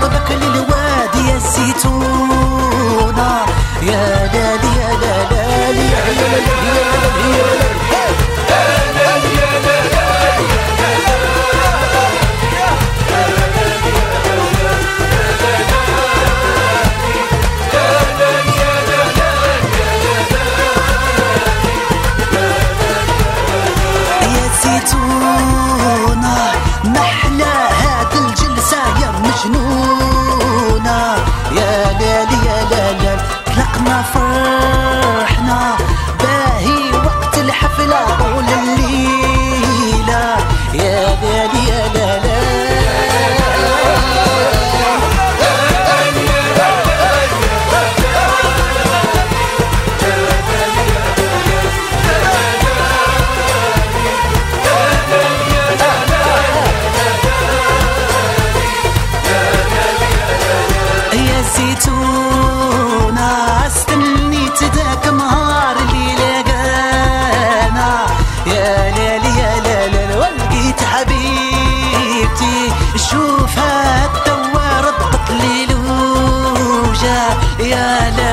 دربك للوادي يا الزيتونة يا دادي يا دادي. feel like holding يا لا